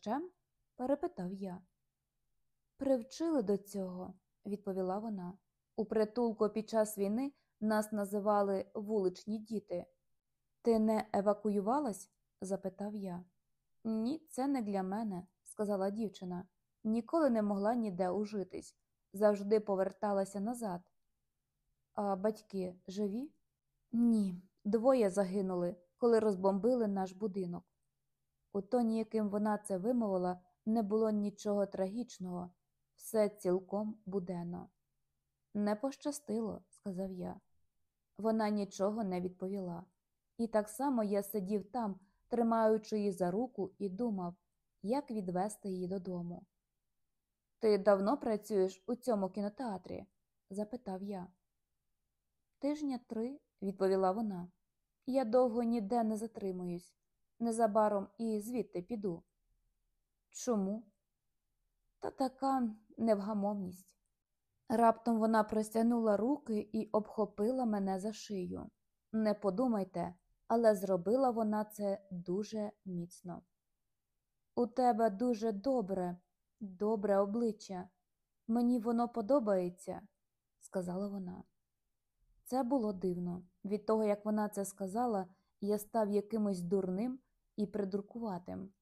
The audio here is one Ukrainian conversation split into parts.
борщем? перепитав я. Привчили до цього, відповіла вона. У притулку під час війни нас називали вуличні діти. Ти не евакуювалась? запитав я. Ні, це не для мене, сказала дівчина. Ніколи не могла ніде ужитись, завжди поверталася назад. А батьки живі? Ні, двоє загинули, коли розбомбили наш будинок. У тоні, яким вона це вимовила, не було нічого трагічного, все цілком буденно. Не пощастило, сказав я. Вона нічого не відповіла. І так само я сидів там, тримаючи її за руку, і думав, як відвести її додому. Ти давно працюєш у цьому кінотеатрі? запитав я. Тижня три, відповіла вона. Я довго ніде не затримуюсь. Незабаром і звідти піду. Чому? Та така невгамовність. Раптом вона простягнула руки і обхопила мене за шию. Не подумайте, але зробила вона це дуже міцно. У тебе дуже добре, добре обличчя. Мені воно подобається, сказала вона. Це було дивно. Від того, як вона це сказала, я став якимось дурним і придуркуватим,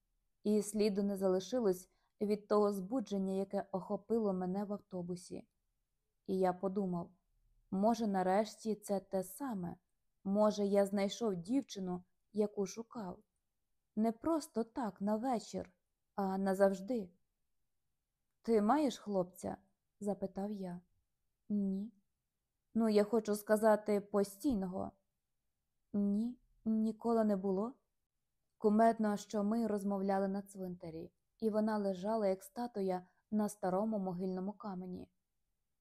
і сліду не залишилось від того збудження, яке охопило мене в автобусі. І я подумав може, нарешті це те саме, може, я знайшов дівчину, яку шукав. Не просто так на вечір, а назавжди. Ти маєш хлопця? запитав я. Ні. Ну, я хочу сказати постійного. Ні, ніколи не було. Кумедно, що ми розмовляли на цвинтарі, і вона лежала, як статуя, на старому могильному камені.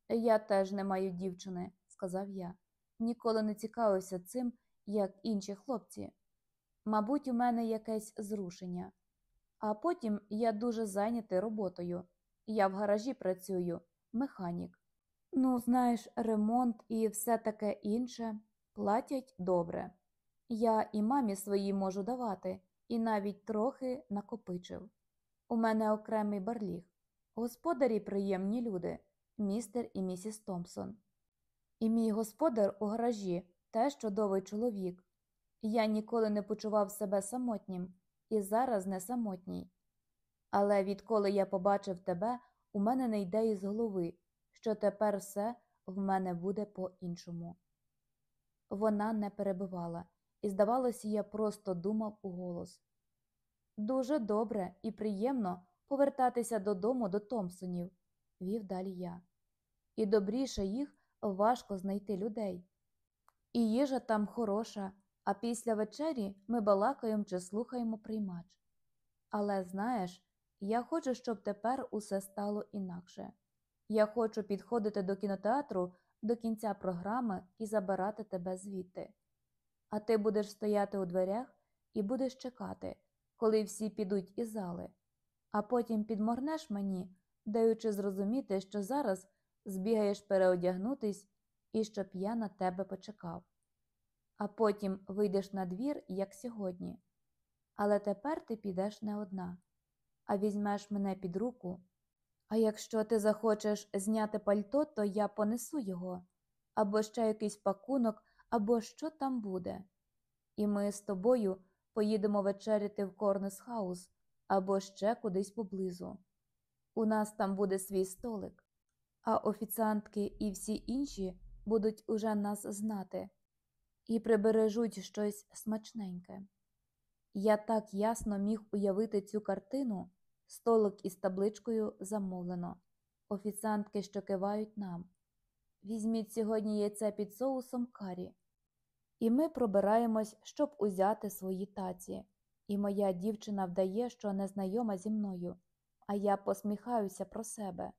Я теж не маю дівчини, сказав я. Ніколи не цікавився цим, як інші хлопці. Мабуть, у мене якесь зрушення. А потім я дуже зайнятий роботою. Я в гаражі працюю, механік. Ну, знаєш, ремонт і все таке інше платять добре. Я і мамі своїй можу давати, і навіть трохи накопичив. У мене окремий барліг. Господарі приємні люди, містер і місіс Томпсон. І мій господар у гаражі теж чудовий чоловік. Я ніколи не почував себе самотнім і зараз не самотній. Але відколи я побачив тебе, у мене не йде із голови, що тепер все в мене буде по-іншому. Вона не перебивала, і, здавалося, я просто думав у голос. Дуже добре і приємно повертатися додому до Томпсонів, вів далі я. І добріше їх важко знайти людей. І їжа там хороша, а після вечері ми балакаємо чи слухаємо приймач. Але знаєш, я хочу, щоб тепер усе стало інакше. Я хочу підходити до кінотеатру до кінця програми і забирати тебе звідти. А ти будеш стояти у дверях і будеш чекати, коли всі підуть із зали, а потім підморнеш мені, даючи зрозуміти, що зараз збігаєш переодягнутись і щоб я на тебе почекав. А потім вийдеш на двір, як сьогодні. Але тепер ти підеш не одна, а візьмеш мене під руку. А якщо ти захочеш зняти пальто, то я понесу його, або ще якийсь пакунок, або що там буде. І ми з тобою поїдемо вечеряти в Корнес Хаус або ще кудись поблизу. У нас там буде свій столик, а офіціантки і всі інші будуть уже нас знати і прибережуть щось смачненьке. Я так ясно міг уявити цю картину. Столик із табличкою замовлено. Офіціантки, що кивають нам. Візьміть сьогодні яйце під соусом карі. І ми пробираємось, щоб узяти свої таці. І моя дівчина вдає, що не знайома зі мною, а я посміхаюся про себе.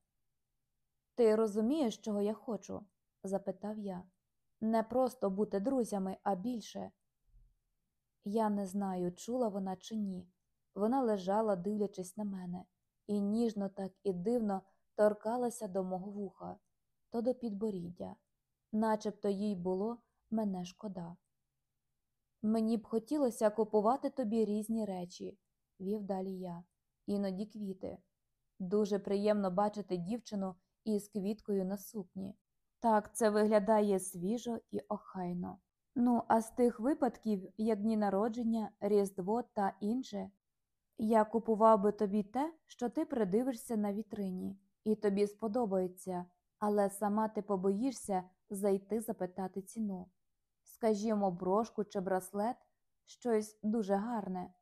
Ти розумієш, чого я хочу? запитав я. Не просто бути друзями, а більше. Я не знаю, чула вона чи ні. Вона лежала, дивлячись на мене, і ніжно так і дивно торкалася до мого вуха, то до підборіддя, начебто їй було мене шкода. Мені б хотілося купувати тобі різні речі, вів далі я, іноді квіти. Дуже приємно бачити дівчину із квіткою на сукні. Так, це виглядає свіжо і охайно. Ну, а з тих випадків, як дні народження, Різдво та інше, я купував би тобі те, що ти придивишся на вітрині, і тобі сподобається, але сама ти побоїшся зайти запитати ціну. Скажімо, брошку чи браслет, щось дуже гарне.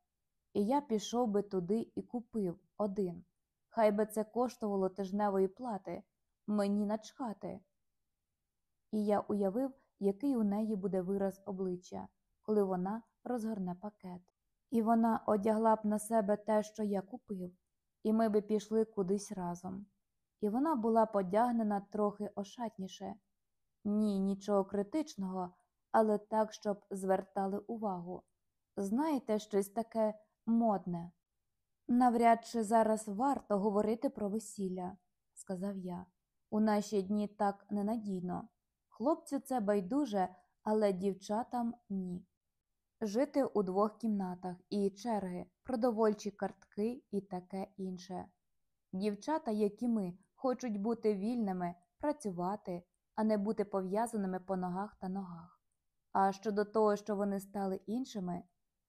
І я пішов би туди і купив один. Хай би це коштувало тижневої плати, мені начхати. І я уявив, який у неї буде вираз обличчя, коли вона розгорне пакет. І вона одягла б на себе те, що я купив, і ми би пішли кудись разом. І вона була подягнена трохи ошатніше. Ні, нічого критичного, але так, щоб звертали увагу. Знаєте, щось таке модне. Навряд чи зараз варто говорити про весілля, сказав я. У наші дні так ненадійно. Хлопцю це байдуже, але дівчатам ні. Жити у двох кімнатах і черги, продовольчі картки і таке інше. Дівчата, як і ми, хочуть бути вільними, працювати, а не бути пов'язаними по ногах та ногах. А щодо того, що вони стали іншими,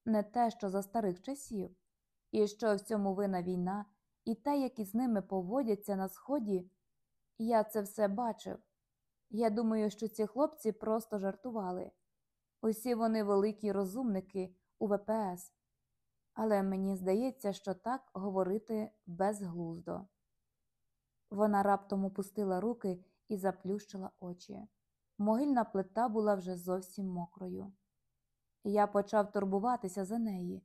не те, що за старих часів, і що в цьому вина війна, і те, як із ними поводяться на сході, я це все бачив. Я думаю, що ці хлопці просто жартували. Усі вони великі розумники у ВПС, але мені здається, що так говорити безглуздо. Вона раптом опустила руки і заплющила очі. Могильна плита була вже зовсім мокрою. Я почав турбуватися за неї.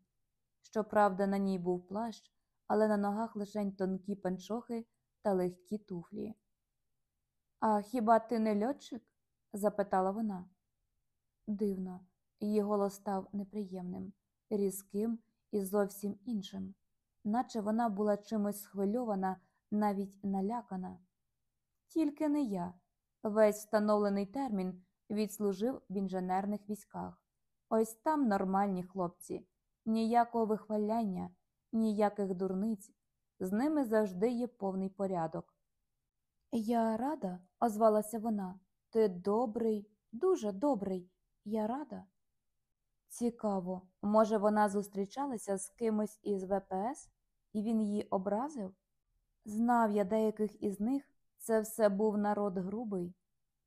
Щоправда, на ній був плащ, але на ногах лишень тонкі панчохи та легкі туфлі. А хіба ти не льотчик? запитала вона. Дивно, її голос став неприємним, різким і зовсім іншим, наче вона була чимось схвильована, навіть налякана. Тільки не я. Весь встановлений термін відслужив в інженерних військах. Ось там нормальні хлопці, ніякого вихваляння, ніяких дурниць, з ними завжди є повний порядок. Я рада, озвалася вона. Ти добрий, дуже добрий. Я рада. Цікаво, може, вона зустрічалася з кимось із ВПС, і він її образив? Знав я деяких із них, це все був народ грубий,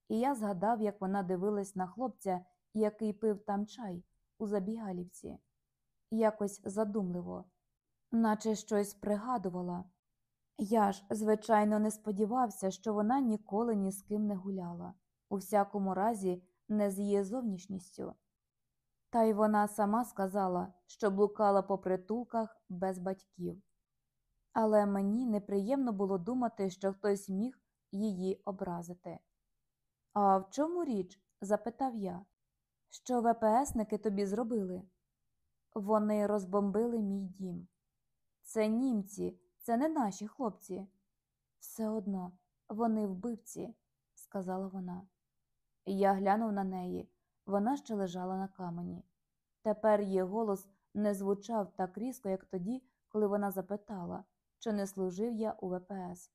і я згадав, як вона дивилась на хлопця, який пив там чай у забігалівці, якось задумливо, наче щось пригадувала. Я ж, звичайно, не сподівався, що вона ніколи ні з ким не гуляла, у всякому разі, не з її зовнішністю. Та й вона сама сказала, що блукала по притулках без батьків. Але мені неприємно було думати, що хтось міг її образити. А в чому річ? запитав я. Що ВПСники тобі зробили? Вони розбомбили мій дім. Це німці, це не наші хлопці. Все одно, вони вбивці, сказала вона. Я глянув на неї, вона ще лежала на камені. Тепер її голос не звучав так різко, як тоді, коли вона запитала, чи не служив я у ВПС.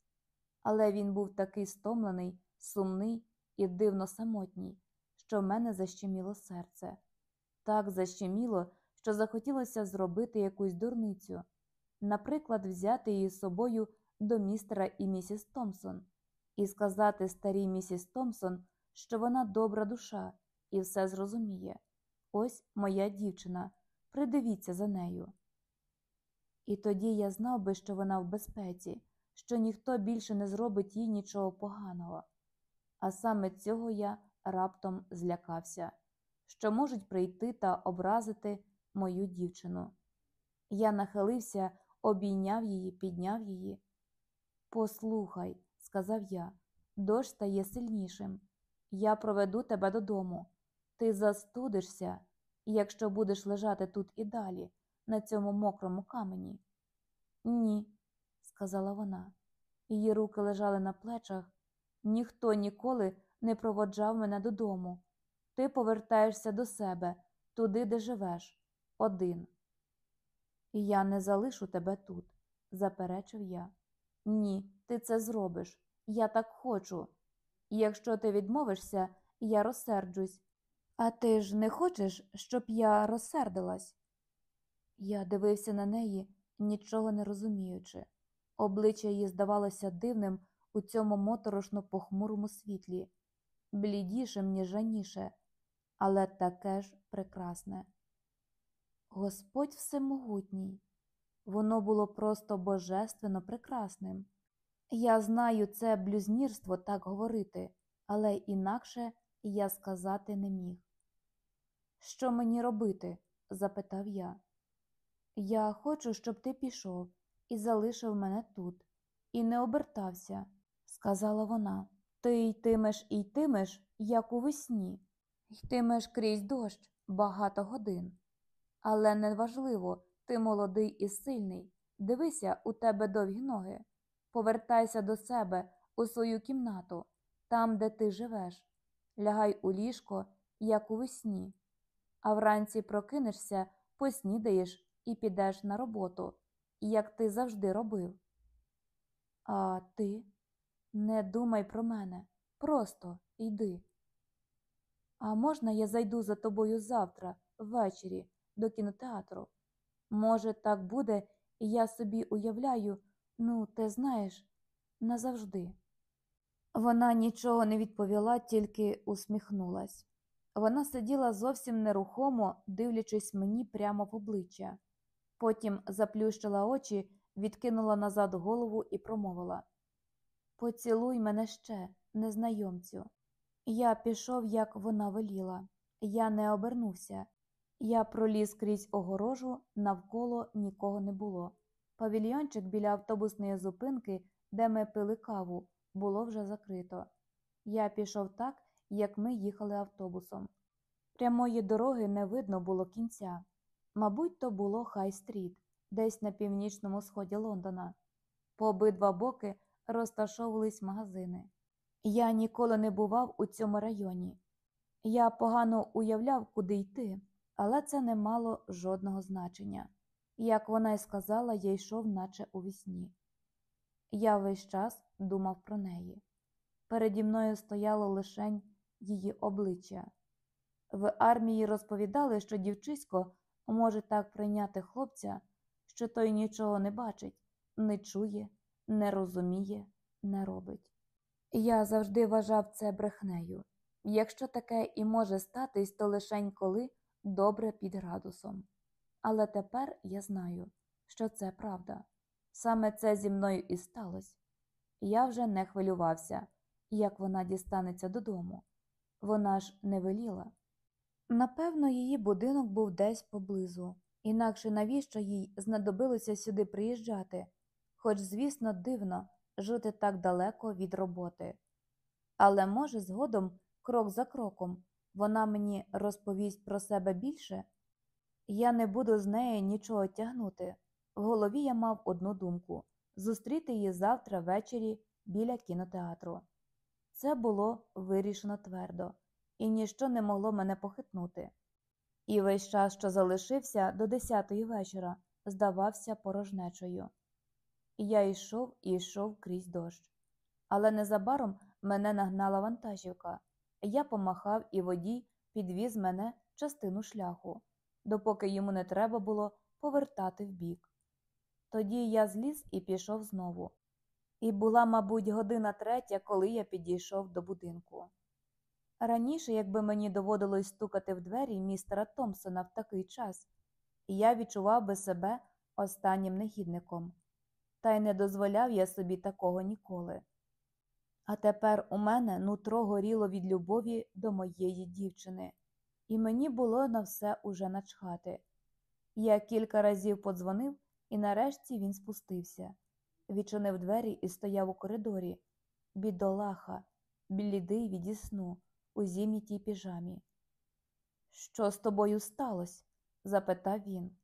Але він був такий стомлений, сумний і дивно самотній, що в мене защеміло серце. Так защеміло, що захотілося зробити якусь дурницю, наприклад, взяти її з собою до містера і місіс Томпсон і сказати старій місіс Томпсон, що вона добра душа і все зрозуміє. Ось моя дівчина, придивіться за нею. І тоді я знав би, що вона в безпеці, що ніхто більше не зробить їй нічого поганого. А саме цього я раптом злякався, що можуть прийти та образити мою дівчину. Я нахилився, обійняв її, підняв її. Послухай, сказав я, дощ стає сильнішим. Я проведу тебе додому. Ти застудишся, якщо будеш лежати тут і далі, на цьому мокрому камені. Ні, сказала вона. Її руки лежали на плечах. Ніхто ніколи не проводжав мене додому. Ти повертаєшся до себе, туди, де живеш, один. Я не залишу тебе тут. заперечив я. Ні, ти це зробиш. Я так хочу. Якщо ти відмовишся, я розсерджусь. А ти ж не хочеш, щоб я розсердилась? Я дивився на неї, нічого не розуміючи. Обличчя її здавалося дивним у цьому моторошно похмурому світлі, блідішим, ніж раніше, але таке ж прекрасне. Господь всемогутній. Воно було просто божественно прекрасним. Я знаю це блюзнірство так говорити, але інакше я сказати не міг. Що мені робити? запитав я. Я хочу, щоб ти пішов і залишив мене тут, і не обертався, сказала вона. Ти йтимеш і йтимеш, як у весні, йтимеш крізь дощ багато годин. Але неважливо, ти молодий і сильний. Дивися, у тебе довгі ноги. Повертайся до себе у свою кімнату, там, де ти живеш. Лягай у ліжко, як у весні. А вранці прокинешся, поснідаєш і підеш на роботу, як ти завжди робив. А ти не думай про мене, просто йди. А можна я зайду за тобою завтра, ввечері, до кінотеатру? Може, так буде, і я собі уявляю, ну, ти знаєш, назавжди. Вона нічого не відповіла, тільки усміхнулась. Вона сиділа зовсім нерухомо, дивлячись мені прямо в обличчя. Потім заплющила очі, відкинула назад голову і промовила Поцілуй мене ще, незнайомцю. Я пішов, як вона веліла. Я не обернувся. Я проліз крізь огорожу, навколо нікого не було. Павільйончик біля автобусної зупинки, де ми пили каву, було вже закрито. Я пішов так, як ми їхали автобусом. Прямої дороги не видно було кінця. Мабуть, то було Хай-стріт, десь на північному сході Лондона. По обидва боки розташовувались магазини. Я ніколи не бував у цьому районі. Я погано уявляв, куди йти, але це не мало жодного значення. Як вона й сказала, я йшов, наче у вісні. Я весь час думав про неї. Переді мною стояло лишень її обличчя. В армії розповідали, що дівчисько може так прийняти хлопця, що той нічого не бачить, не чує, не розуміє, не робить. Я завжди вважав це брехнею. Якщо таке і може статись, то лишень коли добре під градусом. Але тепер я знаю, що це правда. Саме це зі мною і сталося. Я вже не хвилювався, як вона дістанеться додому. Вона ж не веліла. Напевно, її будинок був десь поблизу, інакше навіщо їй знадобилося сюди приїжджати, хоч, звісно, дивно жити так далеко від роботи. Але, може, згодом, крок за кроком, вона мені розповість про себе більше. Я не буду з нею нічого тягнути. В голові я мав одну думку зустріти її завтра ввечері біля кінотеатру. Це було вирішено твердо, і ніщо не могло мене похитнути. І весь час, що залишився до десятої вечора, здавався порожнечою. Я йшов і йшов крізь дощ. Але незабаром мене нагнала вантажівка. Я помахав, і водій підвіз мене частину шляху, допоки йому не треба було повертати вбік. Тоді я зліз і пішов знову. І була, мабуть, година третя, коли я підійшов до будинку. Раніше, якби мені доводилось стукати в двері містера Томпсона в такий час, я відчував би себе останнім негідником, та й не дозволяв я собі такого ніколи. А тепер у мене нутро горіло від любові до моєї дівчини, і мені було на все уже начхати. Я кілька разів подзвонив, і нарешті він спустився, відчинив двері і стояв у коридорі, бідолаха, блідий від сну, у зім'ятій піжамі. Що з тобою сталося? запитав він.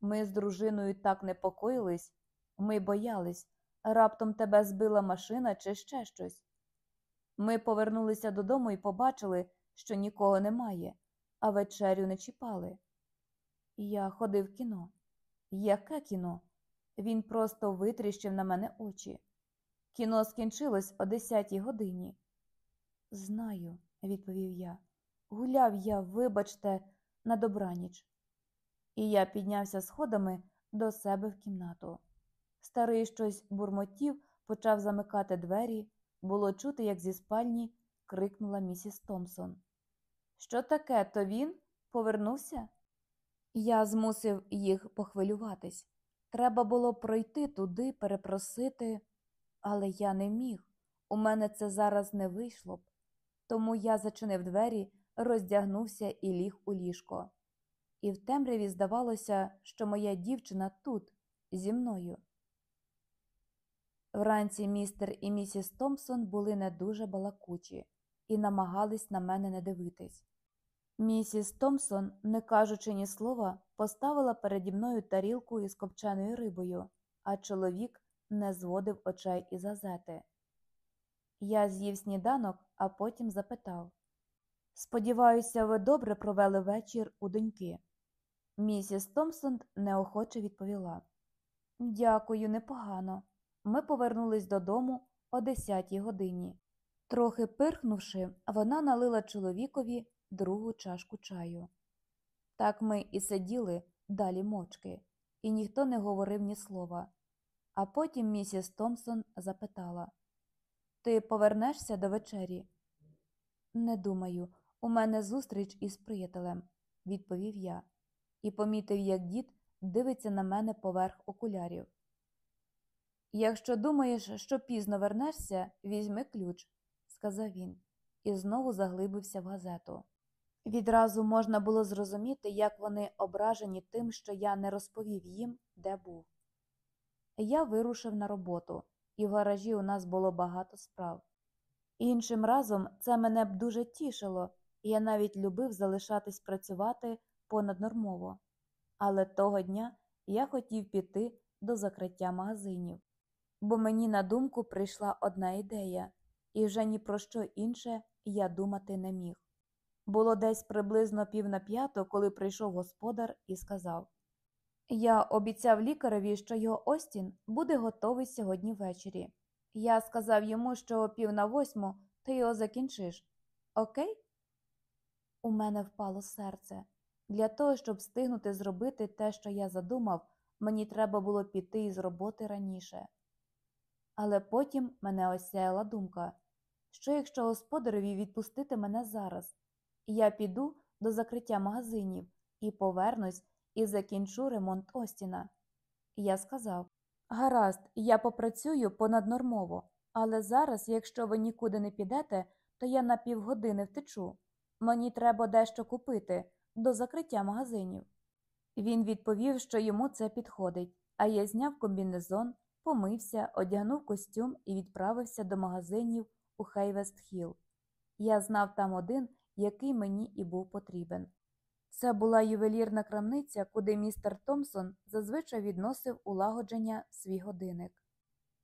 Ми з дружиною так непокоїлись, ми боялись, раптом тебе збила машина чи ще щось. Ми повернулися додому і побачили, що нікого немає, а вечерю не чіпали. Я ходив в кіно. Яке кіно? Він просто витріщив на мене очі. Кіно скінчилось о десятій годині. Знаю, відповів я. Гуляв я, вибачте, на добраніч. І я піднявся сходами до себе в кімнату. Старий щось бурмотів, почав замикати двері. Було чути, як зі спальні крикнула місіс Томпсон. Що таке, то він повернувся? Я змусив їх похвилюватись. Треба було пройти туди, перепросити, але я не міг. У мене це зараз не вийшло б. Тому я зачинив двері, роздягнувся і ліг у ліжко. І в темряві здавалося, що моя дівчина тут, зі мною. Вранці містер і місіс Томпсон були не дуже балакучі і намагались на мене не дивитись. Місіс Томпсон, не кажучи ні слова, поставила переді мною тарілку із копченою рибою, а чоловік не зводив очей із газети. Я з'їв сніданок, а потім запитав Сподіваюся, ви добре провели вечір у доньки. Місіс Томпсон неохоче відповіла Дякую, непогано. Ми повернулись додому о 10 годині. Трохи пирхнувши, вона налила чоловікові другу чашку чаю. Так ми і сиділи далі мовчки, і ніхто не говорив ні слова. А потім місіс Томпсон запитала Ти повернешся до вечері? Не думаю, у мене зустріч із приятелем, відповів я, і помітив, як дід дивиться на мене поверх окулярів. Якщо думаєш, що пізно вернешся, візьми ключ, сказав він, і знову заглибився в газету. Відразу можна було зрозуміти, як вони ображені тим, що я не розповів їм, де був. Я вирушив на роботу, і в гаражі у нас було багато справ. Іншим разом це мене б дуже тішило, і я навіть любив залишатись працювати понаднормово. Але того дня я хотів піти до закриття магазинів, бо мені на думку прийшла одна ідея, і вже ні про що інше я думати не міг. Було десь приблизно пів на п'яту, коли прийшов господар і сказав Я обіцяв лікареві, що його Остін буде готовий сьогодні ввечері. Я сказав йому, що пів на восьму ти його закінчиш. Окей? У мене впало серце. Для того, щоб встигнути зробити те, що я задумав, мені треба було піти із роботи раніше. Але потім мене осяяла думка, що якщо господареві відпустити мене зараз, я піду до закриття магазинів і повернусь і закінчу ремонт Остіна. Я сказав Гаразд, я попрацюю понаднормово, але зараз, якщо ви нікуди не підете, то я на півгодини втечу. Мені треба дещо купити до закриття магазинів. Він відповів, що йому це підходить, а я зняв комбінезон, помився, одягнув костюм і відправився до магазинів у Хейверсток-Хілл. Я знав там один, який мені і був потрібен. Це була ювелірна крамниця, куди містер Томпсон зазвичай відносив у лагодження свій годинник.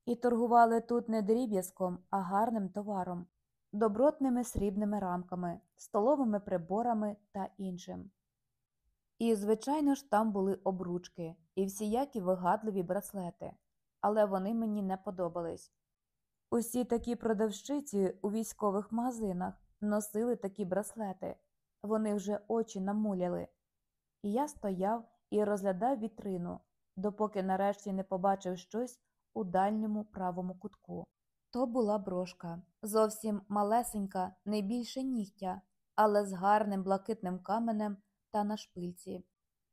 І торгували тут не дріб'язком, а гарним товаром, добротними срібними рамками, столовими приборами та іншим. І, звичайно ж, там були обручки і всіякі вигадливі браслети, але вони мені не подобались. Усі такі продавщиці у військових магазинах носили такі браслети, вони вже очі намуляли. І я стояв і розглядав вітрину, допоки нарешті не побачив щось у дальньому правому кутку. То була брошка, зовсім малесенька, не більше нігтя, але з гарним блакитним каменем та на шпильці.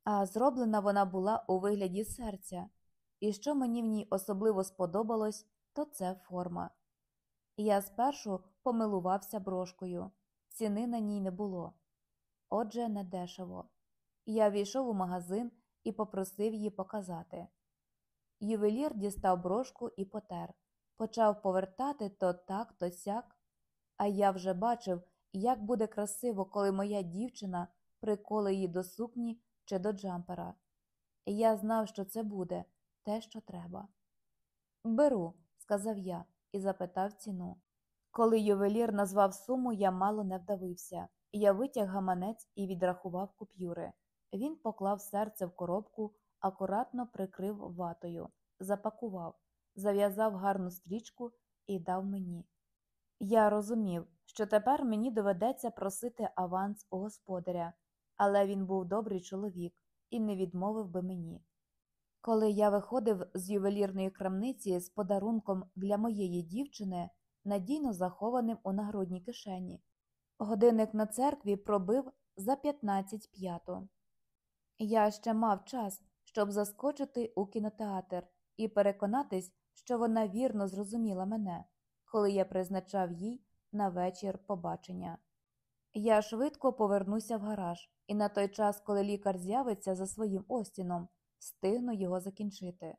А зроблена вона була у вигляді серця, і що мені в ній особливо сподобалось, то це форма. Я спершу помилувався брошкою, ціни на ній не було. Отже, недешево. Я війшов у магазин і попросив її показати. Ювелір дістав брошку і потер, почав повертати то так, то сяк, а я вже бачив, як буде красиво, коли моя дівчина приколе її до сукні чи до джампера. Я знав, що це буде те, що треба. Беру, сказав я і запитав ціну. Коли ювелір назвав суму, я мало не вдавився. Я витяг гаманець і відрахував купюри. Він поклав серце в коробку, акуратно прикрив ватою запакував, зав'язав гарну стрічку і дав мені. Я розумів, що тепер мені доведеться просити аванс у господаря, але він був добрий чоловік і не відмовив би мені. Коли я виходив з ювелірної крамниці з подарунком для моєї дівчини, надійно захованим у нагрудній кишені, годинник на церкві пробив за 15 п'ято. Я ще мав час, щоб заскочити у кінотеатр і переконатись, що вона вірно зрозуміла мене, коли я призначав їй на вечір побачення. Я швидко повернуся в гараж, і на той час, коли лікар з'явиться за своїм Остіном, встигну його закінчити.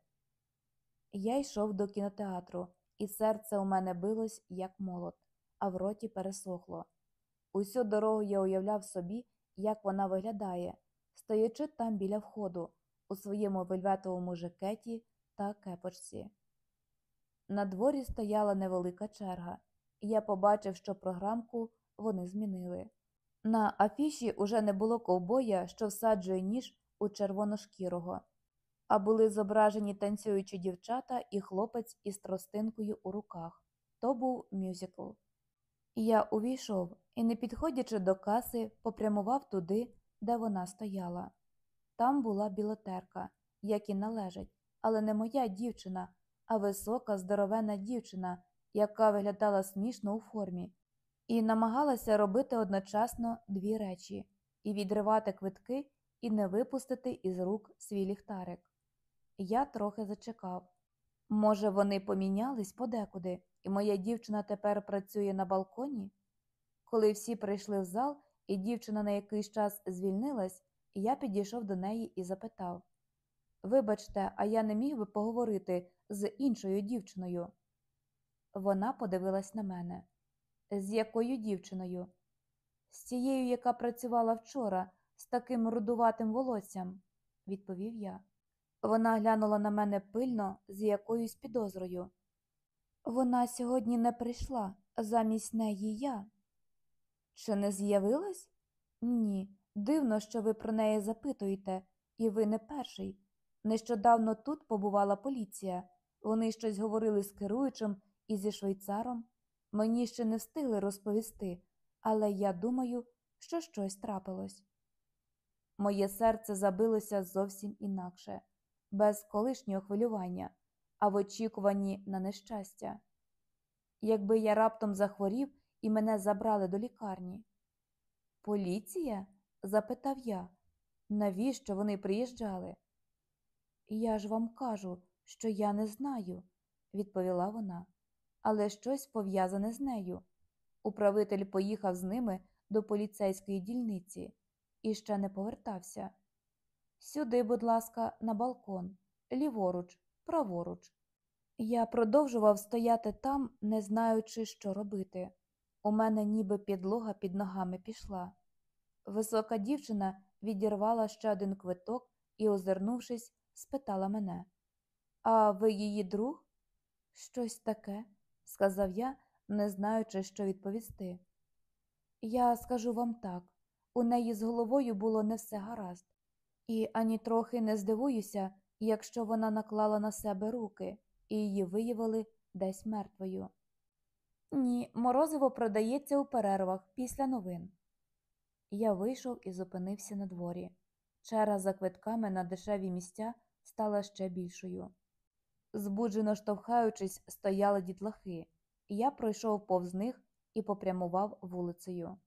Я йшов до кінотеатру, і серце у мене билось, як молот, а в роті пересохло. Усю дорогу я уявляв собі, як вона виглядає, стоячи там біля входу, у своєму вельветовому жакеті та кепочці. На дворі стояла невелика черга, і я побачив, що програмку вони змінили. На афіші уже не було ковбоя, що всаджує ніж у червоношкірого, а були зображені танцюючі дівчата і хлопець із тростинкою у руках. То був мюзикл. Я увійшов і, не підходячи до каси, попрямував туди, де вона стояла. Там була білотерка, як і належить, але не моя дівчина, а висока, здоровена дівчина, яка виглядала смішно у формі, і намагалася робити одночасно дві речі і відривати квитки, і не випустити із рук свій ліхтарик. Я трохи зачекав. Може, вони помінялись подекуди, і моя дівчина тепер працює на балконі? Коли всі прийшли в зал, і дівчина на якийсь час звільнилась, я підійшов до неї і запитав Вибачте, а я не міг би поговорити з іншою дівчиною. Вона подивилась на мене. З якою дівчиною? З тією, яка працювала вчора, з таким рудуватим волоссям, відповів я. Вона глянула на мене пильно з якоюсь підозрою. Вона сьогодні не прийшла, замість неї я. Чи не з'явилась? Ні. Дивно, що ви про неї запитуєте, і ви не перший. Нещодавно тут побувала поліція. Вони щось говорили з керуючим і зі швейцаром. Мені ще не встигли розповісти, але я думаю, що щось трапилось. Моє серце забилося зовсім інакше, без колишнього хвилювання, а в очікуванні на нещастя. Якби я раптом захворів і мене забрали до лікарні. Поліція? запитав я, навіщо вони приїжджали? Я ж вам кажу, що я не знаю, відповіла вона, але щось пов'язане з нею. Управитель поїхав з ними до поліцейської дільниці і ще не повертався. Сюди, будь ласка, на балкон, ліворуч, праворуч. Я продовжував стояти там, не знаючи, що робити. У мене ніби підлога під ногами пішла. Висока дівчина відірвала ще один квиток і, озирнувшись, спитала мене А ви її друг? Щось таке, сказав я, не знаючи, що відповісти. Я скажу вам так у неї з головою було не все гаразд, і ані трохи не здивуюся, якщо вона наклала на себе руки і її виявили десь мертвою. Ні, морозиво продається у перервах після новин. Я вийшов і зупинився на дворі. Черга за квитками на дешеві місця стала ще більшою. Збуджено штовхаючись, стояли дітлахи, я пройшов повз них і попрямував вулицею.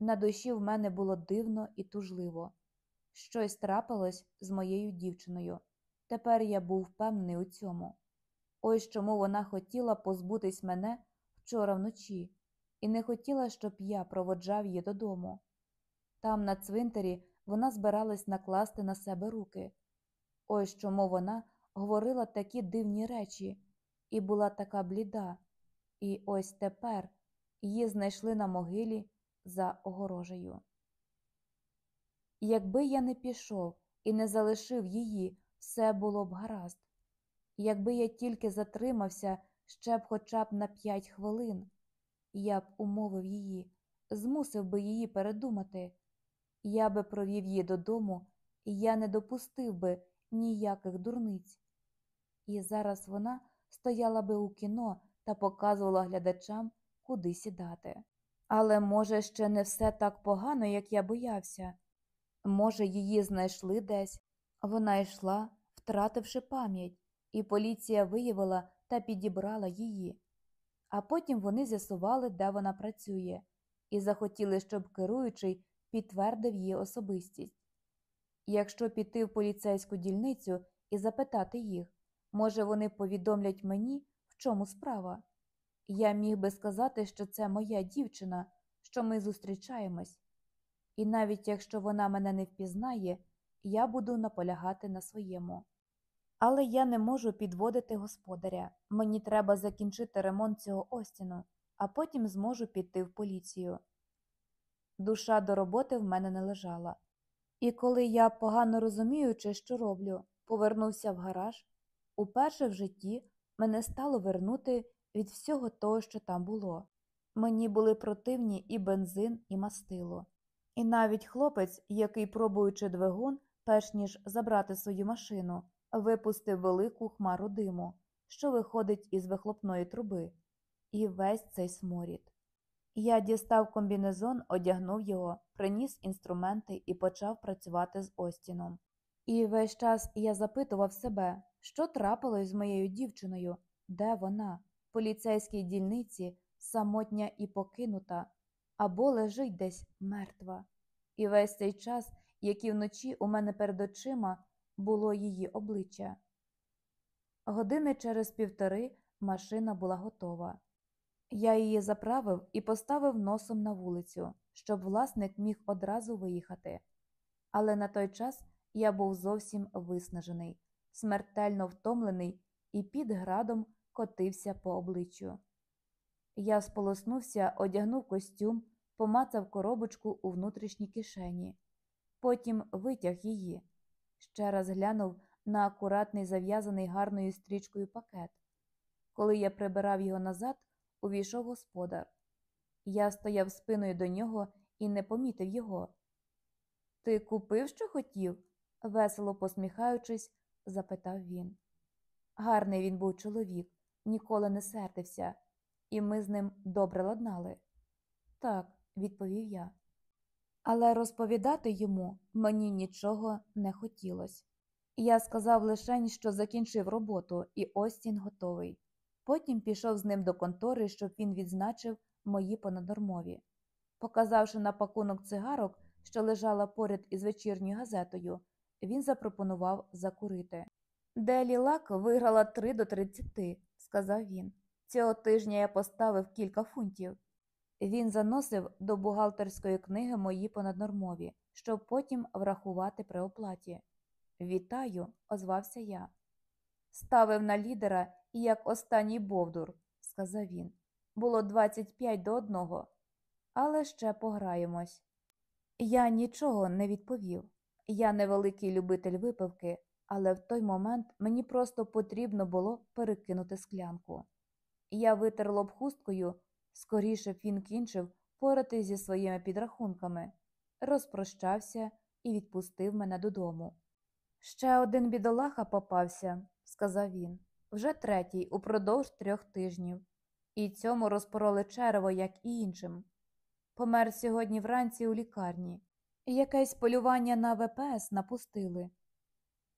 На душі в мене було дивно і тужливо. Щось трапилось з моєю дівчиною. Тепер я був впевнений у цьому. Ось чому вона хотіла позбутись мене вчора вночі, і не хотіла, щоб я проводжав її додому. Там, на цвинтарі, вона збиралась накласти на себе руки. Ось чому вона говорила такі дивні речі і була така бліда, і ось тепер її знайшли на могилі за огорожею. Якби я не пішов і не залишив її, все було б гаразд. Якби я тільки затримався ще б хоча б на п'ять хвилин, я б умовив її, змусив би її передумати. Я би провів її додому, і я не допустив би ніяких дурниць. і зараз вона стояла би у кіно та показувала глядачам, куди сідати. Але, може, ще не все так погано, як я боявся. Може, її знайшли десь. Вона йшла, втративши пам'ять, і поліція виявила та підібрала її. А потім вони з'ясували, де вона працює, і захотіли, щоб керуючий підтвердив її особистість. Якщо піти в поліцейську дільницю і запитати їх, може, вони повідомлять мені, в чому справа. Я міг би сказати, що це моя дівчина, що ми зустрічаємось. І навіть якщо вона мене не впізнає, я буду наполягати на своєму. Але я не можу підводити господаря. Мені треба закінчити ремонт цього Остіну, а потім зможу піти в поліцію. Душа до роботи в мене не лежала. І коли я, погано розуміючи, що роблю, повернувся в гараж, уперше в житті мене стало вернути від всього того, що там було. Мені були противні і бензин, і мастило. І навіть хлопець, який, пробуючи двигун, перш ніж забрати свою машину, випустив велику хмару диму, що виходить із вихлопної труби, і весь цей сморід. Я дістав комбінезон, одягнув його, приніс інструменти і почав працювати з Остіном. І весь час я запитував себе, що трапилось з моєю дівчиною, де вона, в поліцейській дільниці, самотня і покинута, або лежить десь мертва. І весь цей час, який вночі у мене перед очима було її обличчя. Години через півтори машина була готова. Я її заправив і поставив носом на вулицю, щоб власник міг одразу виїхати. Але на той час я був зовсім виснажений, смертельно втомлений і під градом котився по обличчю. Я сполоснувся, одягнув костюм, помацав коробочку у внутрішній кишені, потім витяг її, ще раз глянув на акуратний зав'язаний гарною стрічкою пакет. Коли я прибирав його назад, увійшов господар. Я стояв спиною до нього і не помітив його. Ти купив, що хотів? весело посміхаючись, запитав він. Гарний він був чоловік, ніколи не сердився, і ми з ним добре ладнали. Так, відповів я. Але розповідати йому мені нічого не хотілося. Я сказав лишень, що закінчив роботу, і Остін готовий. Потім пішов з ним до контори, щоб він відзначив мої понаднормові. Показавши на пакунок цигарок, що лежала поряд із вечірньою газетою, він запропонував закурити. Делі Лак виграла 3 до 30, сказав він. Цього тижня я поставив кілька фунтів. Він заносив до бухгалтерської книги мої понаднормові, щоб потім врахувати при оплаті. Вітаю, озвався я. Ставив на лідера як останній бовдур, сказав він. Було 25 до одного, але ще пограємось. Я нічого не відповів. Я невеликий любитель випивки, але в той момент мені просто потрібно було перекинути склянку. Я витер лоб хусткою, скоріше б він кінчив порати зі своїми підрахунками, розпрощався і відпустив мене додому. Ще один бідолаха попався, сказав він, вже третій упродовж трьох тижнів, і цьому розпороли черево, як і іншим. Помер сьогодні вранці у лікарні. Якесь полювання на ВПС напустили.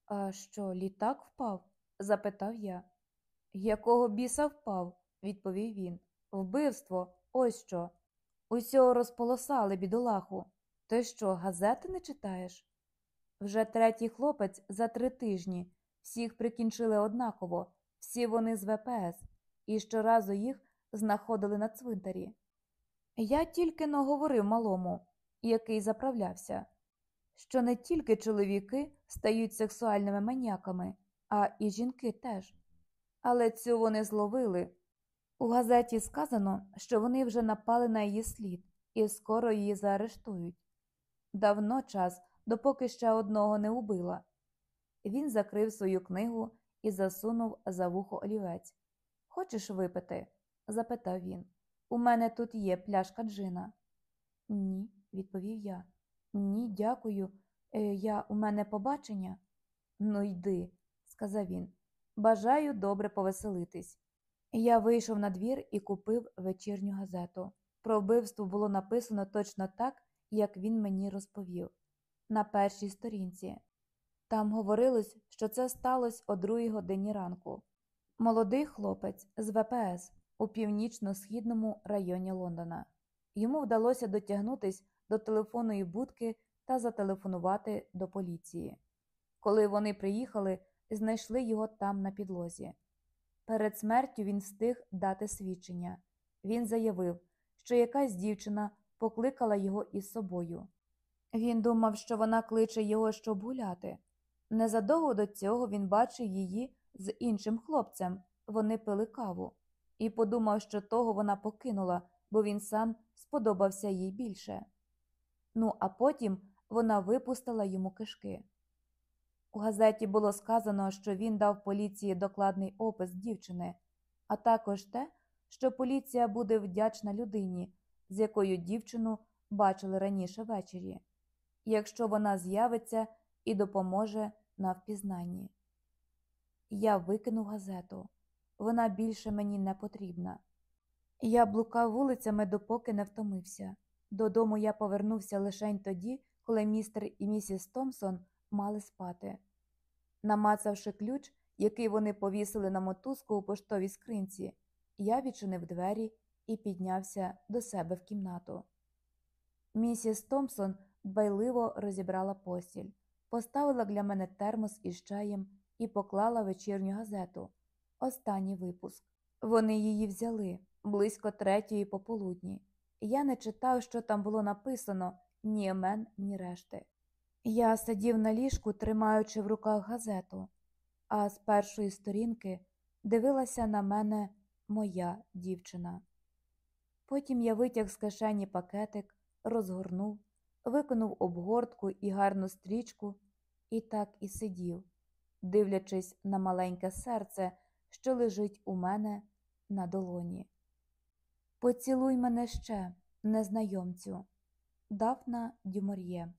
А що, літак впав? запитав я. Якого біса впав? Відповів він. Вбивство, ось що. Усього розполосали бідолаху. Ти що, газети не читаєш? Вже третій хлопець за три тижні. Всіх прикінчили однаково, всі вони з ВПС, і щоразу їх знаходили на цвинтарі. Я тільки но говорив малому, який заправлявся, що не тільки чоловіки стають сексуальними маньяками, а і жінки теж. Але цю вони зловили. У газеті сказано, що вони вже напали на її слід і скоро її заарештують. Давно час, допоки ще одного не убила. Він закрив свою книгу і засунув за вухо олівець. Хочеш випити? запитав він. У мене тут є пляшка джина. Ні, відповів я. Ні, дякую. Е, я у мене побачення. Ну, йди, сказав він. Бажаю добре повеселитись. Я вийшов на двір і купив вечірню газету. Про вбивство було написано точно так, як він мені розповів, на першій сторінці. Там говорилось, що це сталося о другій годині ранку. Молодий хлопець з ВПС у північно-східному районі Лондона. Йому вдалося дотягнутись до телефонної будки та зателефонувати до поліції. Коли вони приїхали, знайшли його там на підлозі. Перед смертю він встиг дати свідчення. Він заявив, що якась дівчина покликала його із собою. Він думав, що вона кличе його, щоб гуляти. Незадовго до цього він бачив її з іншим хлопцем, вони пили каву, і подумав, що того вона покинула, бо він сам сподобався їй більше. Ну, а потім вона випустила йому кишки. У газеті було сказано, що він дав поліції докладний опис дівчини, а також те, що поліція буде вдячна людині, з якою дівчину бачили раніше ввечері, якщо вона з'явиться і допоможе на впізнанні. Я викинув газету. Вона більше мені не потрібна. Я блукав вулицями, допоки не втомився. Додому я повернувся лише тоді, коли містер і місіс Томпсон мали спати. Намацавши ключ, який вони повісили на мотузку у поштовій скринці, я відчинив двері і піднявся до себе в кімнату. Місіс Томпсон дбайливо розібрала постіль, поставила для мене термос із чаєм і поклала вечірню газету. Останній випуск. Вони її взяли близько третьої пополудні. Я не читав, що там було написано ні імен, ні решти. Я сидів на ліжку, тримаючи в руках газету, а з першої сторінки дивилася на мене моя дівчина. Потім я витяг з кишені пакетик, розгорнув, виконув обгортку і гарну стрічку, і так і сидів, дивлячись на маленьке серце, що лежить у мене на долоні. Поцілуй мене ще, незнайомцю, Дафна Дюмор'є